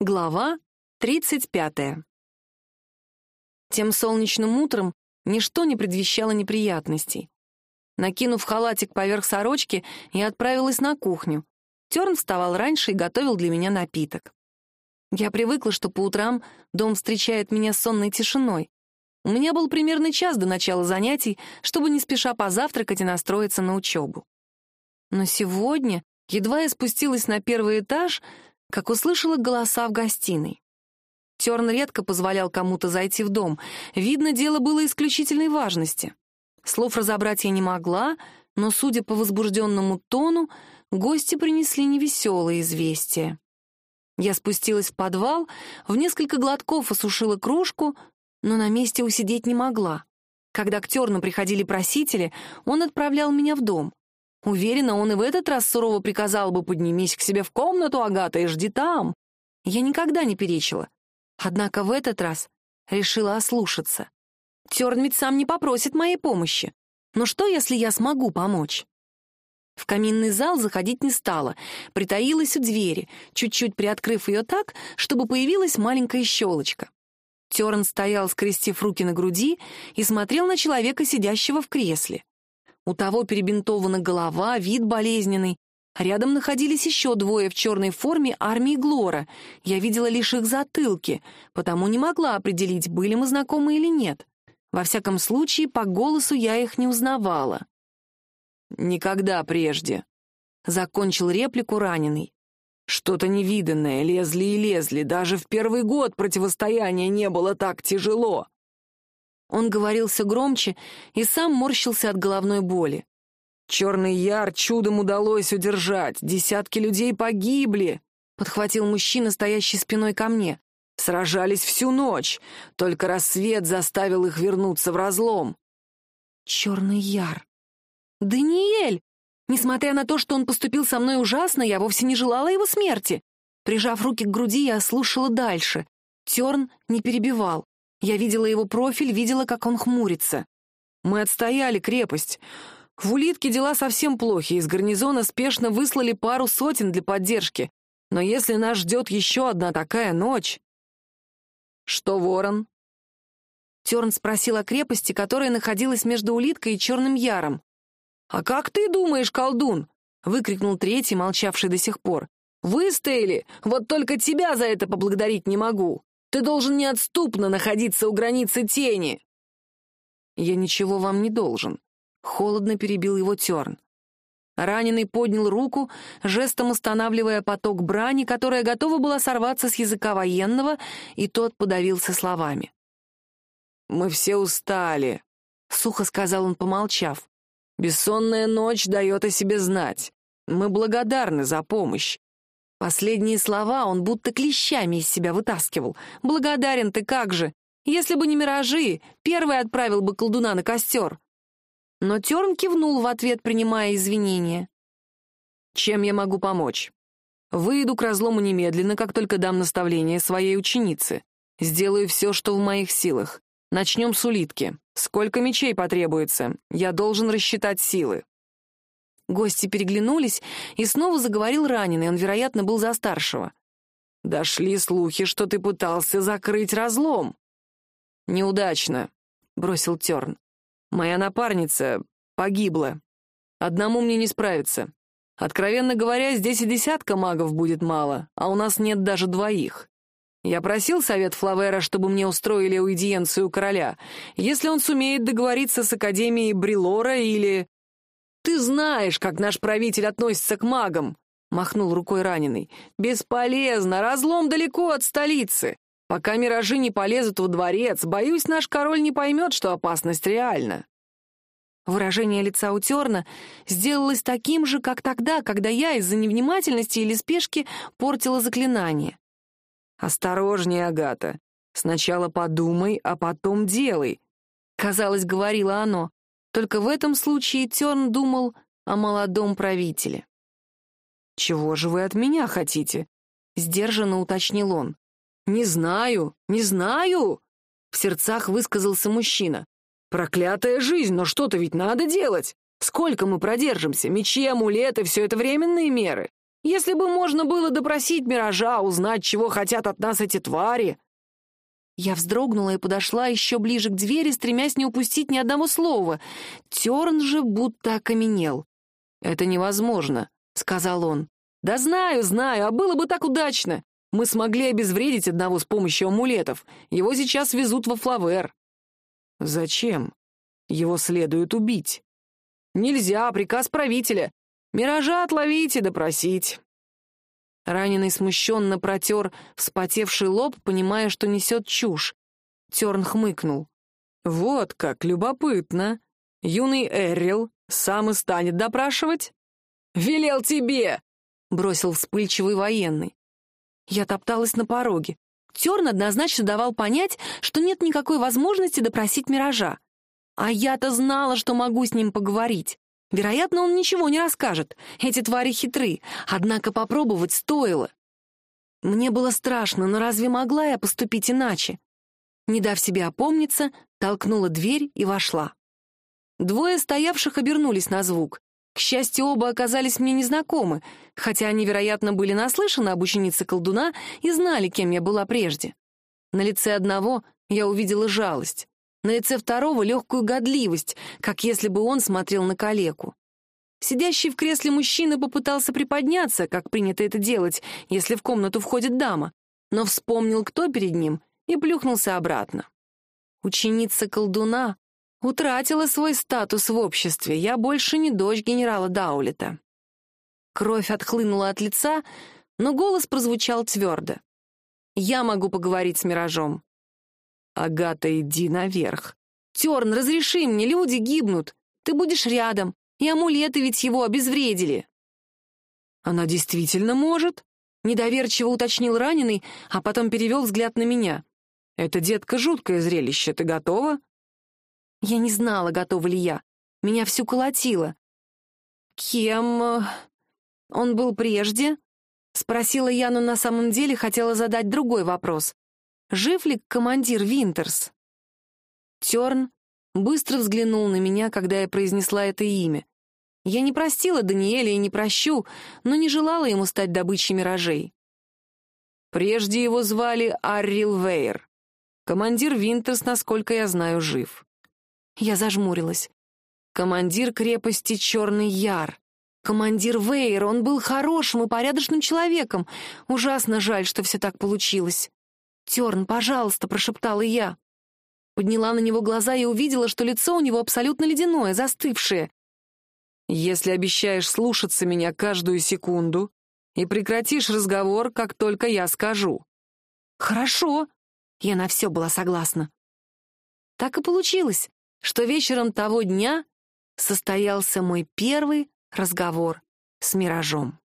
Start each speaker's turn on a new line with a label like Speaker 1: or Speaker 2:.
Speaker 1: Глава 35. Тем солнечным утром ничто не предвещало неприятностей. Накинув халатик поверх сорочки, я отправилась на кухню. Терн вставал раньше и готовил для меня напиток. Я привыкла, что по утрам дом встречает меня сонной тишиной. У меня был примерно час до начала занятий, чтобы не спеша позавтракать и настроиться на учебу. Но сегодня, едва я спустилась на первый этаж, как услышала голоса в гостиной. Терн редко позволял кому-то зайти в дом. Видно, дело было исключительной важности. Слов разобрать я не могла, но, судя по возбужденному тону, гости принесли невеселые известия. Я спустилась в подвал, в несколько глотков осушила кружку, но на месте усидеть не могла. Когда к Терну приходили просители, он отправлял меня в дом. Уверена, он и в этот раз сурово приказал бы «поднимись к себе в комнату, Агата, и жди там». Я никогда не перечила. Однако в этот раз решила ослушаться. Терн ведь сам не попросит моей помощи. Но что, если я смогу помочь? В каминный зал заходить не стала, притаилась у двери, чуть-чуть приоткрыв ее так, чтобы появилась маленькая щелочка. Терн стоял, скрестив руки на груди, и смотрел на человека, сидящего в кресле. У того перебинтована голова, вид болезненный. Рядом находились еще двое в черной форме армии Глора. Я видела лишь их затылки, потому не могла определить, были мы знакомы или нет. Во всяком случае, по голосу я их не узнавала. «Никогда прежде», — закончил реплику раненый. «Что-то невиданное, лезли и лезли, даже в первый год противостояния не было так тяжело». Он говорился громче и сам морщился от головной боли. «Черный яр чудом удалось удержать, десятки людей погибли», — подхватил мужчина, стоящий спиной ко мне. «Сражались всю ночь, только рассвет заставил их вернуться в разлом». «Черный яр! Даниэль! Несмотря на то, что он поступил со мной ужасно, я вовсе не желала его смерти». Прижав руки к груди, я слушала дальше. Терн не перебивал. Я видела его профиль, видела, как он хмурится. Мы отстояли крепость. В Улитке дела совсем плохи, из гарнизона спешно выслали пару сотен для поддержки. Но если нас ждет еще одна такая ночь... Что, Ворон? Терн спросил о крепости, которая находилась между Улиткой и Черным Яром. «А как ты думаешь, колдун?» — выкрикнул третий, молчавший до сих пор. «Выстояли! Вот только тебя за это поблагодарить не могу!» Ты должен неотступно находиться у границы тени!» «Я ничего вам не должен», — холодно перебил его Терн. Раненый поднял руку, жестом останавливая поток брани, которая готова была сорваться с языка военного, и тот подавился словами. «Мы все устали», — сухо сказал он, помолчав. «Бессонная ночь дает о себе знать. Мы благодарны за помощь. Последние слова он будто клещами из себя вытаскивал. «Благодарен ты как же! Если бы не миражи, первый отправил бы колдуна на костер!» Но Терн кивнул в ответ, принимая извинения. «Чем я могу помочь?» «Выйду к разлому немедленно, как только дам наставление своей ученице. Сделаю все, что в моих силах. Начнем с улитки. Сколько мечей потребуется? Я должен рассчитать силы». Гости переглянулись, и снова заговорил раненый, он, вероятно, был за старшего. «Дошли слухи, что ты пытался закрыть разлом». «Неудачно», — бросил Терн. «Моя напарница погибла. Одному мне не справиться. Откровенно говоря, здесь и десятка магов будет мало, а у нас нет даже двоих. Я просил совет Флавера, чтобы мне устроили аудиенцию короля. Если он сумеет договориться с Академией Брилора или... «Ты знаешь, как наш правитель относится к магам!» — махнул рукой раненый. «Бесполезно, разлом далеко от столицы. Пока миражи не полезут во дворец, боюсь, наш король не поймет, что опасность реальна». Выражение лица у Терна сделалось таким же, как тогда, когда я из-за невнимательности или спешки портила заклинание. «Осторожнее, Агата. Сначала подумай, а потом делай», — казалось, говорило оно. Только в этом случае Терн думал о молодом правителе. «Чего же вы от меня хотите?» — сдержанно уточнил он. «Не знаю, не знаю!» — в сердцах высказался мужчина. «Проклятая жизнь, но что-то ведь надо делать! Сколько мы продержимся? Мечи, амулеты — все это временные меры. Если бы можно было допросить Миража, узнать, чего хотят от нас эти твари...» Я вздрогнула и подошла еще ближе к двери, стремясь не упустить ни одного слова. Терн же будто окаменел. «Это невозможно», — сказал он. «Да знаю, знаю, а было бы так удачно. Мы смогли обезвредить одного с помощью амулетов. Его сейчас везут во Флавер». «Зачем? Его следует убить». «Нельзя, приказ правителя. Миража отловить и допросить». Раненый смущенно протер вспотевший лоб, понимая, что несет чушь. Терн хмыкнул. «Вот как любопытно. Юный Эррил сам и станет допрашивать?» «Велел тебе!» — бросил вспыльчивый военный. Я топталась на пороге. Терн однозначно давал понять, что нет никакой возможности допросить Миража. А я-то знала, что могу с ним поговорить. Вероятно, он ничего не расскажет. Эти твари хитры, однако попробовать стоило. Мне было страшно, но разве могла я поступить иначе? Не дав себе опомниться, толкнула дверь и вошла. Двое стоявших обернулись на звук. К счастью, оба оказались мне незнакомы, хотя они, вероятно, были наслышаны об ученице колдуна и знали, кем я была прежде. На лице одного я увидела жалость. На лице второго — легкую годливость, как если бы он смотрел на калеку. Сидящий в кресле мужчина попытался приподняться, как принято это делать, если в комнату входит дама, но вспомнил, кто перед ним, и плюхнулся обратно. Ученица колдуна утратила свой статус в обществе, я больше не дочь генерала Даулета. Кровь отхлынула от лица, но голос прозвучал твердо. «Я могу поговорить с Миражом. «Агата, иди наверх». «Терн, разреши мне, люди гибнут. Ты будешь рядом, и амулеты ведь его обезвредили». «Она действительно может?» — недоверчиво уточнил раненый, а потом перевел взгляд на меня. «Это, детка, жуткое зрелище. Ты готова?» Я не знала, готова ли я. Меня всю колотило. «Кем э, он был прежде?» — спросила я, но на самом деле хотела задать другой вопрос. Жив ли командир Винтерс? Терн быстро взглянул на меня, когда я произнесла это имя. Я не простила Даниэля и не прощу, но не желала ему стать добычей миражей. Прежде его звали Аррил Вейер. Командир Винтерс, насколько я знаю, жив. Я зажмурилась. Командир крепости Черный Яр. Командир Вейер, он был хорошим и порядочным человеком. Ужасно жаль, что все так получилось. «Терн, пожалуйста», — прошептала я. Подняла на него глаза и увидела, что лицо у него абсолютно ледяное, застывшее. «Если обещаешь слушаться меня каждую секунду и прекратишь разговор, как только я скажу». «Хорошо», — я на все была согласна. Так и получилось, что вечером того дня состоялся мой первый разговор с Миражом.